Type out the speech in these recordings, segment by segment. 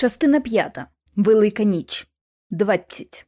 Частина п'ята. Велика ніч. Двадцять.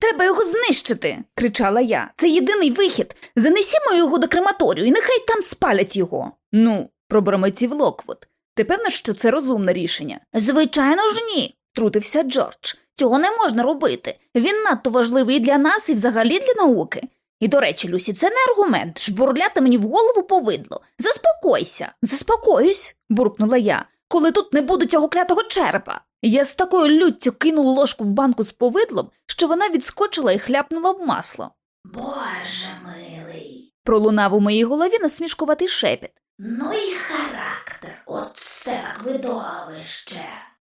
Треба його знищити. кричала я. Це єдиний вихід. Занесімо його до крематорію і нехай там спалять його. Ну, пробормотів Локвуд. Ти певна, що це розумне рішення? Звичайно ж ні, втрутився Джордж. Цього не можна робити. Він надто важливий для нас і взагалі для науки. І, до речі, Люсі, це не аргумент. Жбурляти мені в голову повидло. Заспокойся. Заспокоюсь, буркнула я, коли тут не буде цього клятого черепа. Я з такою люттю кинула ложку в банку з повидлом, що вона відскочила і хляпнула в масло. Боже милий. Пролунав у моїй голові насмішкуватий шепіт. Ну і характер. Оце так видовище.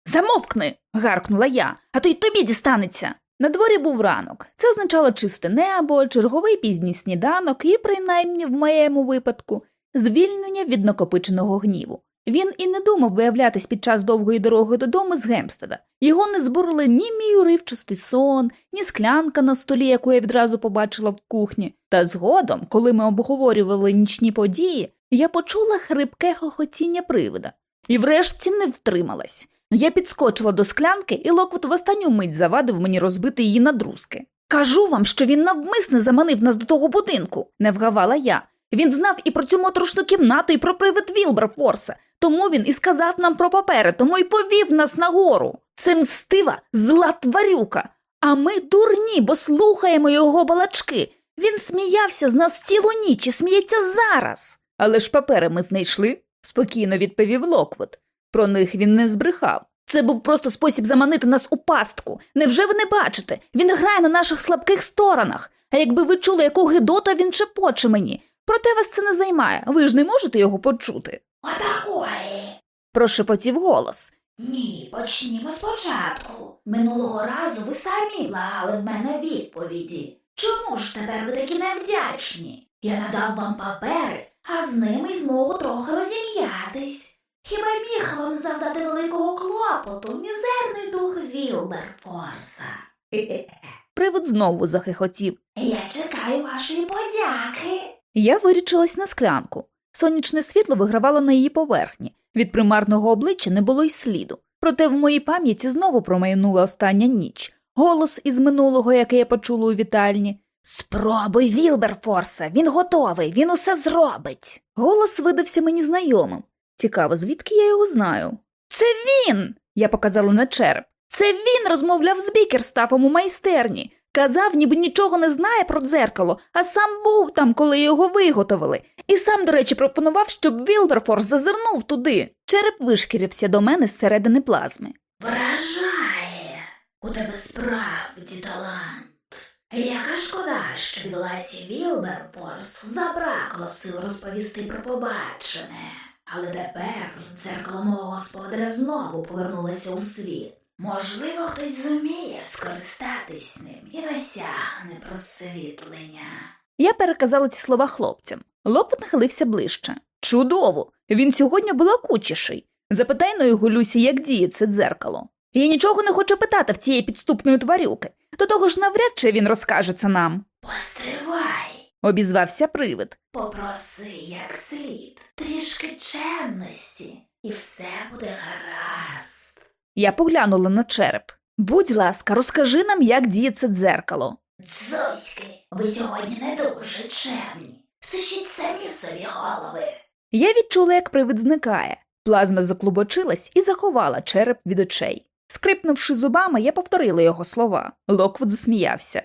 Замовкни. гаркнула я, а то й тобі дістанеться. На дворі був ранок. Це означало чисте небо, черговий пізній сніданок і, принаймні в моєму випадку, звільнення від накопиченого гніву. Він і не думав виявлятись під час довгої дороги додому з Гемстеда. Його не збурили ні мій уривчастий сон, ні склянка на столі, яку я відразу побачила в кухні. Та згодом, коли ми обговорювали нічні події, я почула хрипке хохотіння привида. І врешті не втрималась. Я підскочила до склянки, і Локвуд в останню мить завадив мені розбити її на друзки. Кажу вам, що він навмисне заманив нас до того будинку, не вгавала я. Він знав і про цю моторошну кімнату, і про привид Вілберфорса. Тому він і сказав нам про папери, тому й повів нас нагору. Це мстива зла тварюка. А ми дурні, бо слухаємо його балачки. Він сміявся з нас цілу ніч і сміється зараз. Але ж папери ми знайшли, спокійно відповів Локвуд. Про них він не збрехав. Це був просто спосіб заманити нас у пастку. Невже ви не бачите? Він грає на наших слабких сторонах. А якби ви чули, яку гидоту він шепоче мені. Проте вас це не займає. Ви ж не можете його почути. Отакої. Прошепотів голос. Ні, почнімо спочатку. Минулого разу ви самі благали в мене відповіді. Чому ж тепер ви такі невдячні? Я надав вам папери, а з ними й змогу трохи розім'ятись. Хіба міг вам завдати великого клопоту мізерний дух Вілберфорса? Привид знову захихотів. Я чекаю вашої подяки. Я вирічилась на склянку. Сонячне світло вигравало на її поверхні. Від примарного обличчя не було й сліду. Проте в моїй пам'яті знову промайнула остання ніч. Голос із минулого, який я почула у вітальні. Спробуй, Вілберфорса, він готовий, він усе зробить. Голос видався мені знайомим. Цікаво, звідки я його знаю? Це він. Я показала на череп. Це він розмовляв з Бікерстафом у майстерні. Казав, ніби нічого не знає про дзеркало, а сам був там, коли його виготовили. І сам, до речі, пропонував, щоб Вілберфорс зазирнув туди. Череп вишкірився до мене зсередини плазми. Вражає. У тебе справді талант. Яка шкода, що бідоласі Вілберфорсу забракло сил розповісти про побачене. Але тепер дзеркало мого господаря знову повернулося у світ. Можливо, хтось зуміє скористатись ним і досягне просвітлення. Я переказала ці слова хлопцям. Локвот нахилився ближче. Чудово! Він сьогодні балакучіший. Запитай на його Люсі, як діє це дзеркало. Я нічого не хочу питати в цієї підступної тварюки. До того ж, навряд чи він розкаже це нам. Постривай, Обізвався привид. попроси як слід, трішки чемності, і все буде гаразд. Я поглянула на череп. Будь ласка, розкажи нам, як діє це дзеркало. Дзуськи, ви сьогодні не дуже чемні. Сушіть самі собі голови. Я відчула, як привид зникає. Плазма заклубочилась і заховала череп від очей. Скрипнувши зубами, я повторила його слова. Локвуд засміявся.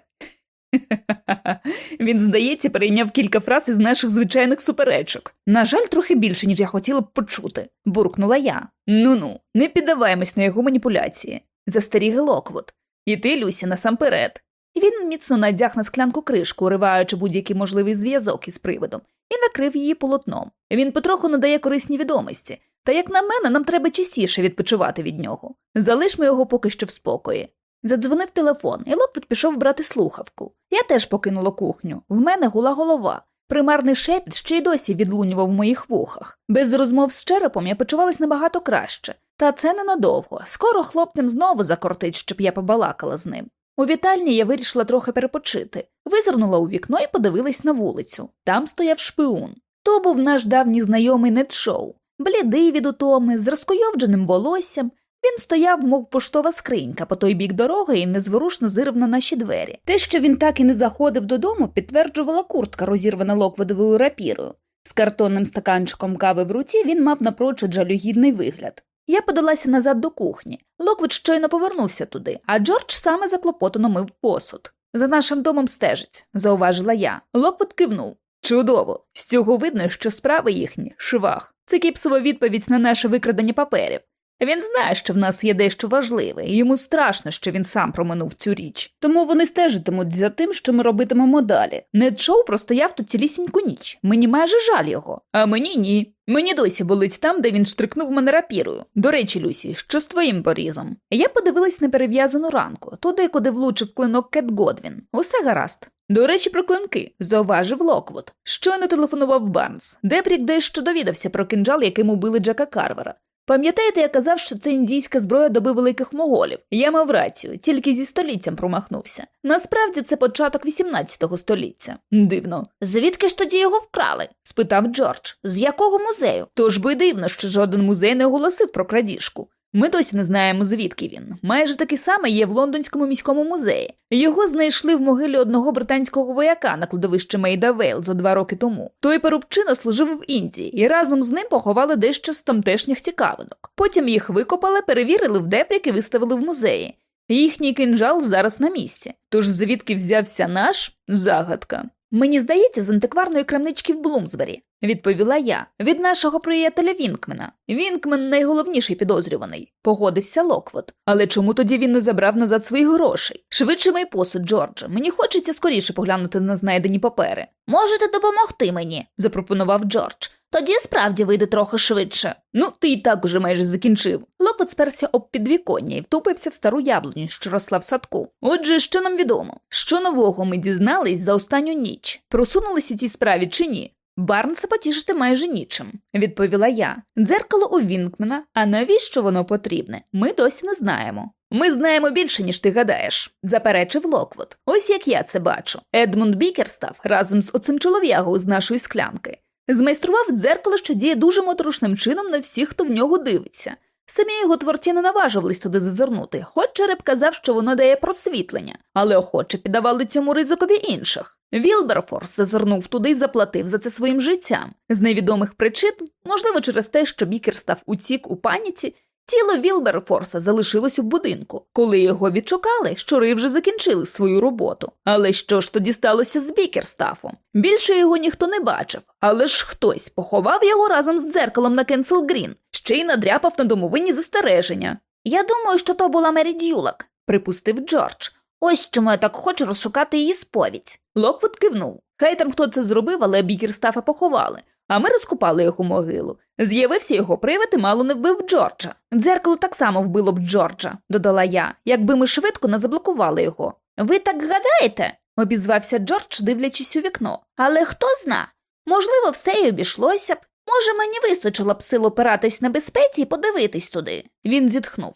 Він, здається, перейняв кілька фраз із наших звичайних суперечок. На жаль, трохи більше, ніж я хотіла б почути, буркнула я. Ну ну, не піддаваємось на його маніпуляції. Застеріг Локвуд. І ти, Люсі, насамперед. Він міцно надяг на склянку кришку, уриваючи будь-який можливий зв'язок із привидом, і накрив її полотном. Він потроху надає корисні відомості, та, як на мене, нам треба частіше відпочивати від нього. Залишмо його поки що в спокої. Задзвонив телефон, і Локвуд пішов брати слухавку. Я теж покинула кухню. В мене гула голова. Примарний шепіт ще й досі відлунював в моїх вухах. Без розмов з черепом я почувалась набагато краще. Та це ненадовго. Скоро хлопцям знову закортить, щоб я побалакала з ним. У вітальні я вирішила трохи перепочити, визирнула у вікно і подивилась на вулицю. Там стояв шпигун. То був наш давній знайомий Недшоу, блідий від утоми, з розкойовдженим волоссям, Він стояв, мов поштова скринька, по той бік дороги і незворушно зирив на наші двері. Те, що він так і не заходив додому, підтверджувала куртка, розірвана локводовою рапірою. З картонним стаканчиком кави в руці він мав напрочуд жалюгідний вигляд. Я подалася назад до кухні. Локвід щойно повернувся туди, а Джордж саме заклопотано мив посуд. За нашим домом стежить, зауважила я. Локвід кивнув. Чудово! З цього видно, що справи їхні швах. Це кіпсова відповідь на наше викрадення паперів. Він знає, що в нас є дещо важливе, і йому страшно, що він сам проминув цю річ. Тому вони стежитимуть за тим, що ми робитимемо далі. Нед Шоу простояв тут цілісіньку ніч. Мені майже жаль його. А мені ні. Мені досі болить там, де він штрикнув мене рапірою. До речі, Люсі, що з твоїм порізом? Я подивилась на перев'язану ранку, туди, куди влучив клинок Кет Годвін. Усе гаразд. До речі, про клинки, зауважив Локвуд. Щойно телефонував Барнс. Депрік дещо довідався про кинджал, яким убили Джека Карвера. Пам'ятаєте, я казав, що це індійська зброя доби великих моголів. Я мав рацію, тільки зі століттям промахнувся. Насправді це початок 18 століття. Дивно. Звідки ж тоді його вкрали? спитав Джордж. З якого музею? Тож би дивно, що жоден музей не оголосив про крадіжку. Ми досі не знаємо, звідки він. Майже такий самий є в лондонському міському музеї. Його знайшли в могилі одного британського вояка на кладовищі Мейда Вейл за два роки тому. Той перубчина служив в Індії, і разом з ним поховали дещо з тамтешніх цікавинок. Потім їх викопали, перевірили в депрік і виставили в музеї. Їхній кинжал зараз на місці. Тож звідки взявся наш загадка. Мені здається, з антикварної крамнички в Блумсбері, відповіла я, від нашого приятеля Вінкмена. Вінкмен найголовніший підозрюваний, погодився Локвуд. Але чому тоді він не забрав назад своїх грошей? Швидше мий посуд, Джордже. Мені хочеться скоріше поглянути на знайдені папери. Можете допомогти мені, запропонував Джордж. Тоді справді вийде трохи швидше. Ну, ти і так уже майже закінчив. Локвуд сперся об підвіконня і втупився в стару яблуню, що росла в садку. Отже, що нам відомо? Що нового ми дізнались за останню ніч? Просунулись у цій справі чи ні? Барнса потішити майже нічим, відповіла я. Дзеркало у Вінкмена, а навіщо воно потрібне? Ми досі не знаємо. Ми знаємо більше, ніж ти гадаєш, заперечив Локвот. Ось як я це бачу. Едмунд Бікерстав разом з оцим чолов'ягою з нашої склянки змайстрував дзеркало, що діє дуже моторошним чином на всіх, хто в нього дивиться. Самі його творці не наважувались туди зазирнути, хоч череп казав, що воно дає просвітлення, але охоче піддавали цьому ризикові інших. Вілберфорс зазирнув туди і заплатив за це своїм життям. З невідомих причин, можливо, через те, що Бікерстаф утік у паніці, тіло Вілберфорса залишилось у будинку. Коли його відшукали, щури вже закінчили свою роботу. Але що ж тоді сталося з Бікерстафом? Більше його ніхто не бачив, але ж хтось поховав його разом з дзеркалом на Кенсел Грін, ще й надряпав на домовині застереження. Я думаю, що то була Мері Дюлак, припустив Джордж. Ось чому я так хочу розшукати її сповідь. Локвуд кивнув. Хай там хто це зробив, але Бікерстафа поховали, а ми розкопали його могилу. З'явився його привид і мало не вбив Джорджа. Дзеркало так само вбило б Джорджа, додала я, якби ми швидко не заблокували його. Ви так гадаєте? обізвався Джордж, дивлячись у вікно. Але хто зна? Можливо, все й обійшлося б. Може, мені вистачило б сил опиратись небезпеці і подивитись туди. Він зітхнув.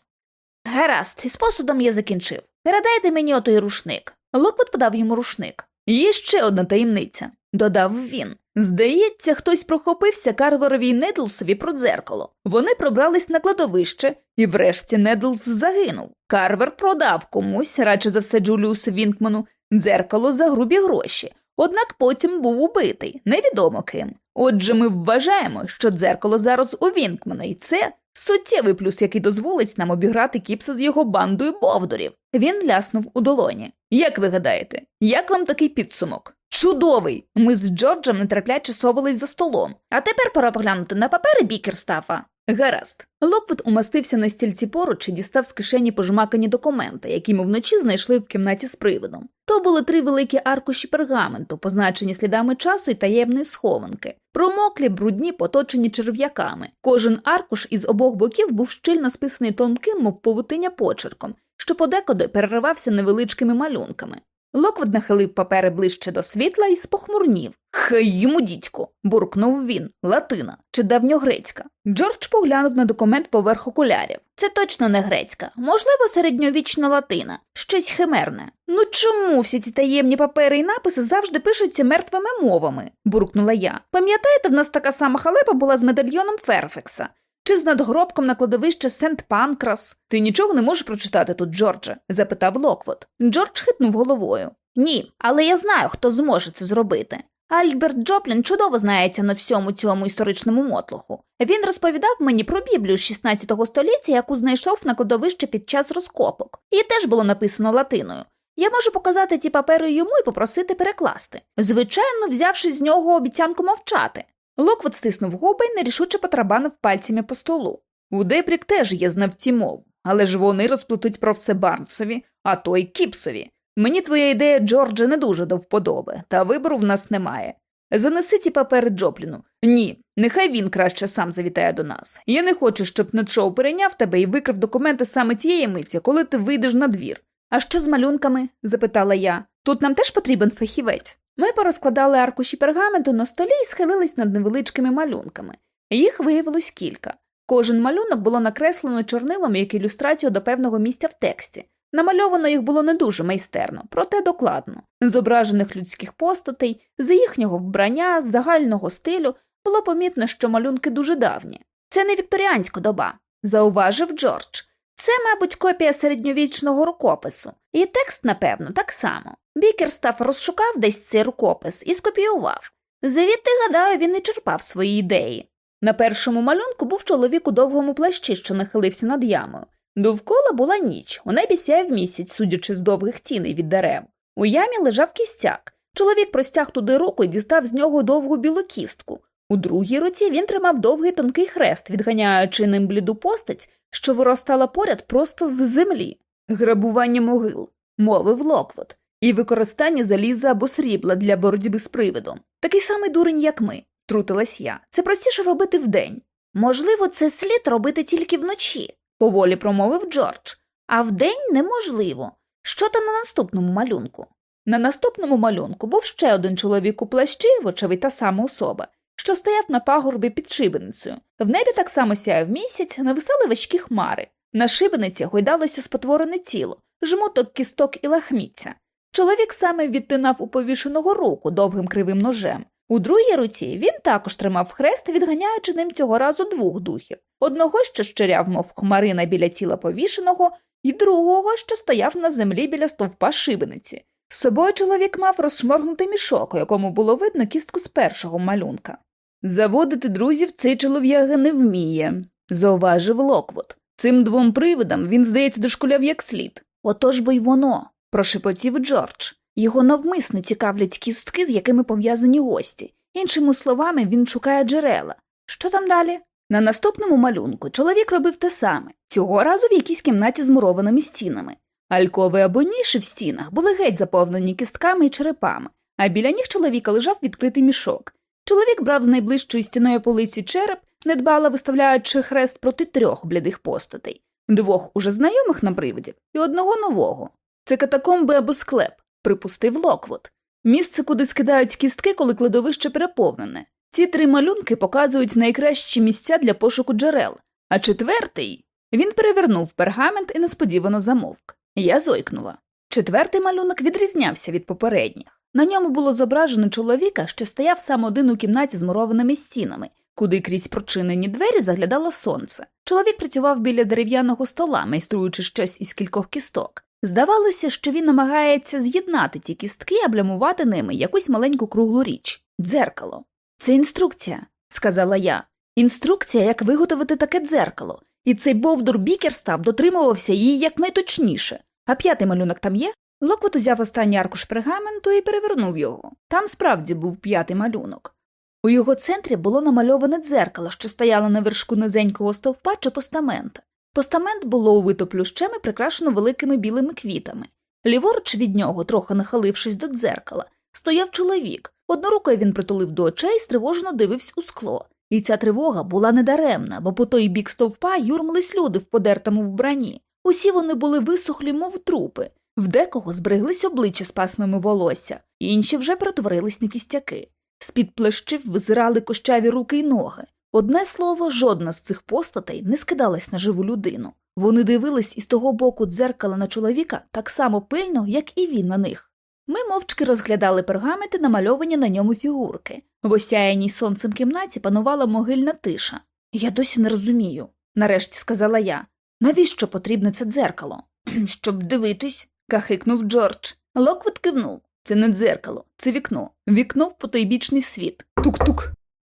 Гаразд, із посудом я закінчив. Передайте мені отой рушник. Локвуд подав йому рушник. Є ще одна таємниця, додав він. Здається, хтось прохопився Карверові й Недлсові про дзеркало. Вони пробрались на кладовище, і врешті Недлс загинув. Карвер продав комусь, радше за все Джуліусу Вінкману, дзеркало за грубі гроші. Однак потім був убитий, невідомо ким. Отже, ми вважаємо, що дзеркало зараз у Вінкмана, і це суттєвий плюс, який дозволить нам обіграти Кіпса з його бандою бовдурів. Він ляснув у долоні. Як ви гадаєте, як вам такий підсумок? Чудовий! Ми з Джорджем нетерпляче совались за столом. А тепер пора поглянути на папери Бікерстафа. Гаразд. Локвуд умостився на стільці поруч і дістав з кишені пожмакані документи, які ми вночі знайшли в кімнаті з привидом. То були три великі аркуші пергаменту, позначені слідами часу і таємної схованки, промоклі, брудні, поточені черв'яками. Кожен аркуш із обох боків був щільно списаний тонким, мов павутиння почерком, що подекуди переривався невеличкими малюнками. Локвуд нахилив папери ближче до світла і спохмурнів. Хай йому дідько, буркнув він, латина чи давньогрецька. Джордж поглянув на документ поверх окулярів. Це точно не грецька, можливо, середньовічна латина, щось химерне. Ну чому всі ці таємні папери і написи завжди пишуться мертвими мовами? буркнула я. Пам'ятаєте, в нас така сама халепа була з медальйоном Ферфекса. Чи з надгробком на кладовище Сент Панкрас? Ти нічого не можеш прочитати тут, Джордже? запитав Локвот. Джордж хитнув головою. Ні, але я знаю, хто зможе це зробити. Альберт Джоплін чудово знається на всьому цьому історичному мотлуху. Він розповідав мені про Біблію з 16 століття, яку знайшов на кладовищі під час розкопок. Її теж було написано латиною. Я можу показати ті папери йому і попросити перекласти, звичайно, взявши з нього обіцянку мовчати. Локвот стиснув губи і нерішуче потрабанив пальцями по столу. У Депрік теж є знавці мов, але ж вони розплетуть про все Барнсові, а то й Кіпсові. Мені твоя ідея, Джордже, не дуже до вподоби, та вибору в нас немає. Занеси ці папери Джопліну. Ні, нехай він краще сам завітає до нас. Я не хочу, щоб Нетшоу перейняв тебе і викрив документи саме тієї миті, коли ти вийдеш на двір. А що з малюнками? запитала я. Тут нам теж потрібен фахівець. Ми порозкладали аркуші пергаменту на столі і схилились над невеличкими малюнками. Їх виявилось кілька. Кожен малюнок було накреслено чорнилом як ілюстрацію до певного місця в тексті. Намальовано їх було не дуже майстерно, проте докладно. Зображених людських постатей, з їхнього вбрання, з загального стилю було помітно, що малюнки дуже давні. Це не вікторіанська доба, зауважив Джордж. Це, мабуть, копія середньовічного рукопису, і текст, напевно, так само. Бікерстаф розшукав десь цей рукопис і скопіював. Звідти, гадаю, він і черпав свої ідеї. На першому малюнку був чоловік у довгому плащі, що нахилився над ямою. Довкола була ніч, у небі сяяв місяць, судячи з довгих тіней від дерев. У ямі лежав кістяк. Чоловік простяг туди руку і дістав з нього довгу білу кістку. У другій руці він тримав довгий тонкий хрест, відганяючи ним бліду постать, що виростала поряд просто з землі. Грабування могил, мовив Локвот, і використання заліза або срібла для боротьби з привидом. Такий самий дурень, як ми, трутилась я. Це простіше робити вдень. Можливо, це слід робити тільки вночі, поволі промовив Джордж. А вдень неможливо. Що там на наступному малюнку? На наступному малюнку був ще один чоловік у плащі, вочевидь та сама особа, що стояв на пагорбі під шибеницею. В небі так само сяяв місяць, нависали важкі хмари. На шибениці гойдалося спотворене тіло, жмуток кісток і лахміття. Чоловік саме відтинав у повішеного руку довгим кривим ножем. У другій руці він також тримав хрест, відганяючи ним цього разу двох духів одного, що щиряв, мов хмарина біля тіла повішеного, і другого, що стояв на землі біля стовпа шибениці. З собою чоловік мав розшморгнутий мішок, у якому було видно кістку з першого малюнка. Заводити друзів цей чолов'яга не вміє, зауважив Локвот. Цим двом привидам він, здається, дошкуляв як слід. Отож бо й воно, прошепотів Джордж. Його навмисно цікавлять кістки, з якими пов'язані гості. Іншими словами, він шукає джерела. Що там далі? На наступному малюнку чоловік робив те саме, цього разу в якійсь кімнаті з мурованими стінами. Алькови або ніші в стінах були геть заповнені кістками і черепами, а біля ніг чоловіка лежав відкритий мішок. Чоловік брав з найближчої стінної полиці череп, недбало виставляючи хрест проти трьох блідих постатей, двох уже знайомих нам привидів і одного нового. Це катакомби або склеп, припустив Локвуд. Місце, куди скидають кістки, коли кладовище переповнене. Ці три малюнки показують найкращі місця для пошуку джерел, а четвертий він перевернув пергамент і несподівано замовк. Я зойкнула. Четвертий малюнок відрізнявся від попередніх. На ньому було зображено чоловіка, що стояв сам один у кімнаті з мурованими стінами, куди крізь прочинені двері заглядало сонце. Чоловік працював біля дерев'яного стола, майструючи щось із кількох кісток. Здавалося, що він намагається з'єднати ці кістки і облямувати ними якусь маленьку круглу річ дзеркало. Це інструкція, сказала я. Інструкція, як виготовити таке дзеркало, і цей бовдур Бікерстав дотримувався її якнайточніше. А п'ятий малюнок там є? Локвот узяв останній аркуш пергаменту і перевернув його. Там справді був п'ятий малюнок. У його центрі було намальоване дзеркало, що стояло на вершку низенького стовпа чи постамента. Постамент було увито плющем і прикрашено великими білими квітами. Ліворуч від нього, трохи нахилившись до дзеркала, стояв чоловік. Однорукою він притулив до очей стривожено дивився у скло. І ця тривога була недаремна, бо по той бік стовпа юрмились люди в подертому вбранні. Усі вони були висохлі, мов трупи, в декого збереглись обличчя з пасмами волосся, інші вже перетворились на кістяки. З-під плещів визирали кощаві руки й ноги. Одне слово, жодна з цих постатей не скидалась на живу людину. Вони дивились із того боку дзеркала на чоловіка так само пильно, як і він на них. Ми мовчки розглядали пергамент і намальовані на ньому фігурки. В осяяній сонцем кімнаті панувала могильна тиша. Я досі не розумію, нарешті сказала я. Навіщо потрібне це дзеркало? Щоб дивитись, кахикнув Джордж. Локвуд кивнув. Це не дзеркало, це вікно. Вікно в потойбічний світ. Тук-тук.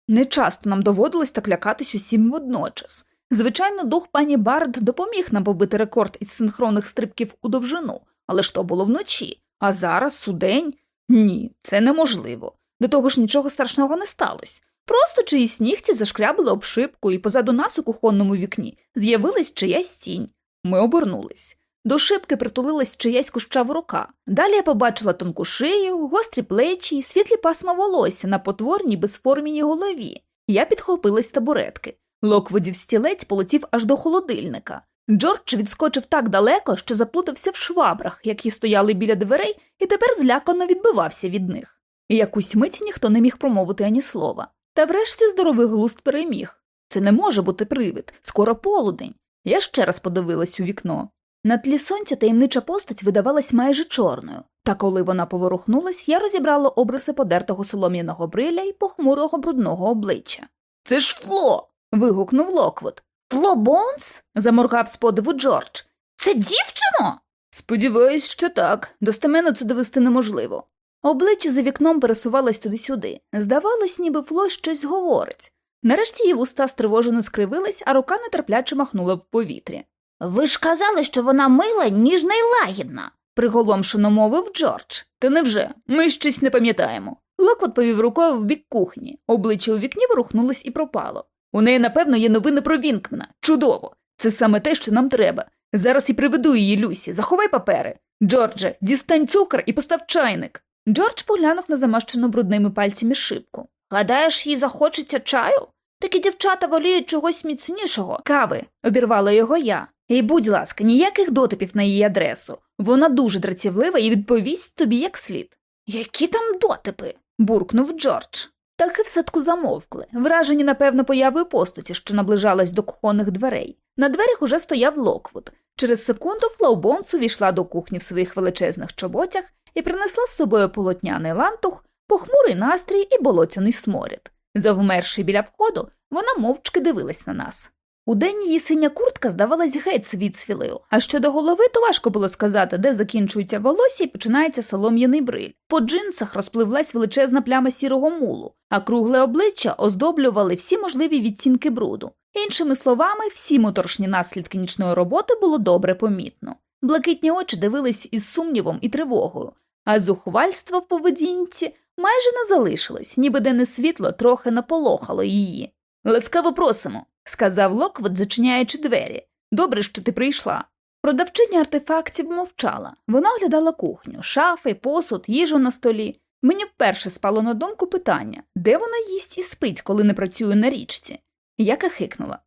Нечасто нам доводилось так лякатись усім водночас. Звичайно, дух пані Бард допоміг нам побити рекорд із синхронних стрибків у довжину, але ж то було вночі. А зараз удень? Ні, це неможливо. До того ж нічого страшного не сталося. Просто чиїсь нігті зашкрябили об шибку, і позаду нас у кухонному вікні з'явилась чиясь тінь. Ми обернулись. До шибки притулилась чиясь кущава рука. Далі я побачила тонку шию, гострі плечі і світлі пасма волосся на потворній безформіній голові. Я підхопилась табуретки. Локводів стілець полетів аж до холодильника. Джордж відскочив так далеко, що заплутався в швабрах, які стояли біля дверей, і тепер злякано відбивався від них. Якусь мить ніхто не міг промовити ані слова. Та врешті здоровий глуст переміг. Це не може бути привид, скоро полудень. Я ще раз подивилась у вікно. На тлі сонця таємнича постать видавалась майже чорною, та коли вона поворухнулась, я розібрала обриси подертого солом'яного бриля і похмурого брудного обличчя. Це ж Фло. вигукнув Локвуд. Фло Бонс? заморгав з подиву Джордж. Це дівчина? Сподіваюсь, що так. Достеменно це довести неможливо. Обличчя за вікном пересувалось туди-сюди. Здавалось, ніби Фло щось говорить. Нарешті її вуста стривожено скривились, а рука нетерпляче махнула в повітрі. Ви ж казали, що вона мила, ніжна й лагідна. приголомшено мовив Джордж. Та невже? Ми щось не пам'ятаємо. Локвуд повів рукою в бік кухні. Обличчя у вікні ворухнулось і пропало. У неї, напевно, є новини про Вінкмена. Чудово! Це саме те, що нам треба. Зараз і приведу її Люсі. Заховай папери. Джордже, дістань цукор і постав чайник. Джордж поглянув на замащену брудними пальцями шибку. Гадаєш, їй захочеться чаю? Такі дівчата воліють чогось міцнішого. Кави, обірвала його я. І, будь ласка, ніяких дотипів на її адресу. Вона дуже драцівлива і відповість тобі як слід. Які там дотипи? буркнув Джордж. Птахи в садку замовкли, вражені, напевно, появою постаті, що наближалась до кухонних дверей. На дверях уже стояв Локвуд. Через секунду Фло Бонс увійшла до кухні в своїх величезних чоботях і принесла з собою полотняний лантух, похмурий настрій і болотяний сморід. Завмерши біля входу, вона мовчки дивилась на нас. Удень її синя куртка здавалась геть свіцвілою, а щодо голови, то важко було сказати, де закінчується волосся і починається солом'яний бриль. По джинсах розпливлась величезна пляма сірого мулу, а кругле обличчя оздоблювали всі можливі відтінки бруду. Іншими словами, всі моторошні наслідки нічної роботи було добре помітно. Блакитні очі дивились із сумнівом і тривогою, а зухвальство в поведінці майже не залишилось, ніби денне світло трохи наполохало її. Ласкаво просимо, сказав Локвуд, зачиняючи двері. Добре, що ти прийшла. Продавчиня артефактів мовчала. Вона оглядала кухню, шафи, посуд, їжу на столі. Мені вперше спало на думку питання, де вона їсть і спить, коли не працює на річці. Я кахикнула.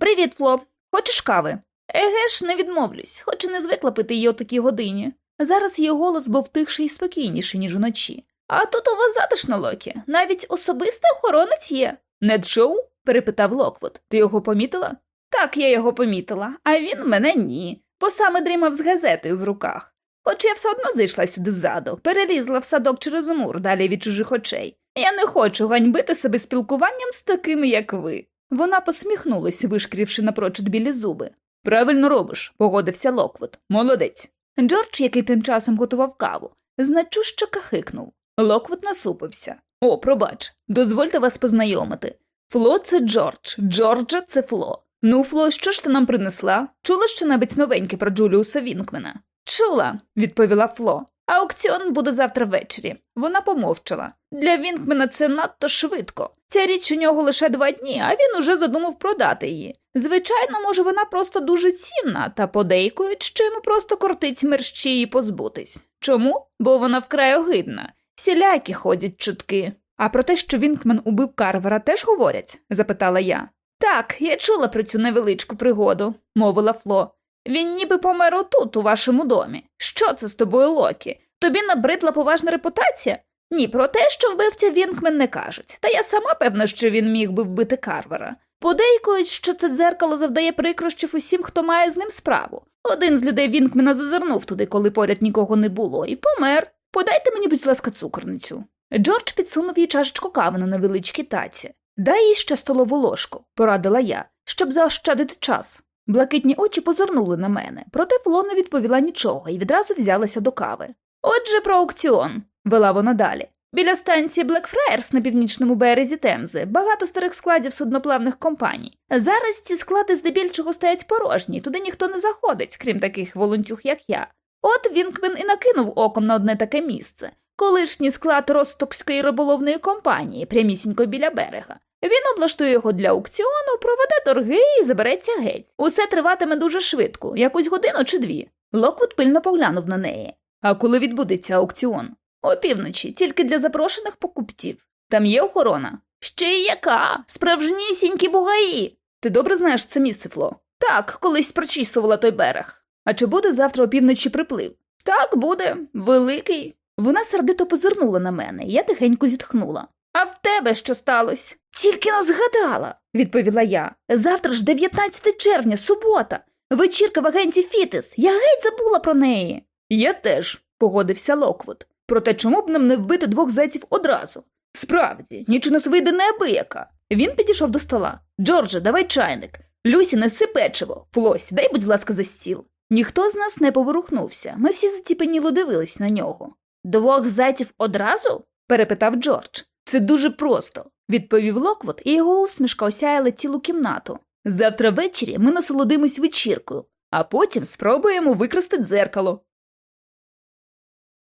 Привіт, Фло. Хочеш кави? Еге ж, не відмовлюсь, хоч і не звикла пити її о такій годині. Зараз її голос був тихший і спокійніший, ніж уночі. А тут у вас затишно, Локі, навіть особистий охоронець є. Нед Шоу? перепитав Локвуд. Ти його помітила? Так, я його помітила, а він мене ні, бо саме дрімав з газетою в руках. Хоч я все одно зайшла сюди ззаду, перелізла в садок через мур далі від чужих очей. Я не хочу ганьбити себе спілкуванням з такими, як ви. Вона посміхнулась, вишкіривши напрочуд білі зуби. Правильно робиш, погодився Локвуд. Молодець. Джордж, який тим часом готував каву, значущо кахикнув. Локвуд насупився. О, пробач, дозвольте вас познайомити. Фло це Джордж, Джордже, це Фло. Ну, Фло, що ж ти нам принесла? Чула щонебудь новеньке про Джуліуса Вінкмена? Чула, відповіла Фло. Аукціон буде завтра ввечері. Вона помовчала. Для Вінкмена це надто швидко. Ця річ у нього лише два дні, а він уже задумав продати її. Звичайно, може, вона просто дуже цінна, та подейкують, що йому просто кортить мерщій її позбутись. Чому? Бо вона вкрай огидна. Всілякі ходять чутки. А про те, що Вінкмен убив Карвера, теж говорять? запитала я. Так, я чула про цю невеличку пригоду, мовила Фло. Він ніби помер отут, у вашому домі. Що це з тобою, Локі? Тобі набридла поважна репутація? Ні, про те, що вбивця Вінкмен не кажуть, та я сама певна, що він міг би вбити Карвера. Подейкують, що це дзеркало завдає прикрощів усім, хто має з ним справу. Один з людей Вінкмена зазирнув туди, коли поряд нікого не було, і помер. Подайте мені, будь ласка, цукорницю. Джордж підсунув їй чашечку кави на невеличкій таці. Дай їй ще столову ложку, порадила я, щоб заощадити час. Блакитні очі позирнули на мене, проте Фло не відповіла нічого і відразу взялася до кави. Отже, про аукціон, вела вона далі. Біля станції Блекфраєрс на північному березі Темзи багато старих складів судноплавних компаній. Зараз ці склади здебільшого стоять порожні, туди ніхто не заходить, крім таких волонтюг, як я. От Вінкмен і накинув оком на одне таке місце. Колишній склад Ростокської риболовної компанії, прямісінько біля берега. Він облаштує його для аукціону, проведе торги і забереться геть. Усе триватиме дуже швидко, якусь годину чи дві. Локвуд пильно поглянув на неї. А коли відбудеться аукціон? Опівночі, тільки для запрошених покупців. Там є охорона? Ще й яка? Справжнісінькі бугаї. Ти добре знаєш це місце, Фло? Так, колись прочісувала той берег. А чи буде завтра опівночі приплив? Так, буде, великий. Вона сердито позирнула на мене, я тихенько зітхнула. А в тебе що сталося? Тільки-но згадала, відповіла я. Завтра ж 19 червня, субота. Вечірка в агенції Фіттес. Я геть забула про неї. Я теж, погодився Локвуд. Проте чому б нам не вбити двох зайців одразу? Справді, ніч у нас вийде неабияка. Він підійшов до стола. Джордже, давай чайник. Люсі, неси печиво. Фло, сідай, будь ласка, за стіл. Ніхто з нас не поворухнувся. Ми всі заціпеніло дивились на нього. Двох зайців одразу? перепитав Джордж. Це дуже просто, відповів Локвот, і його усмішка осяяла цілу кімнату. Завтра ввечері ми насолодимось вечіркою, а потім спробуємо викрасти дзеркало.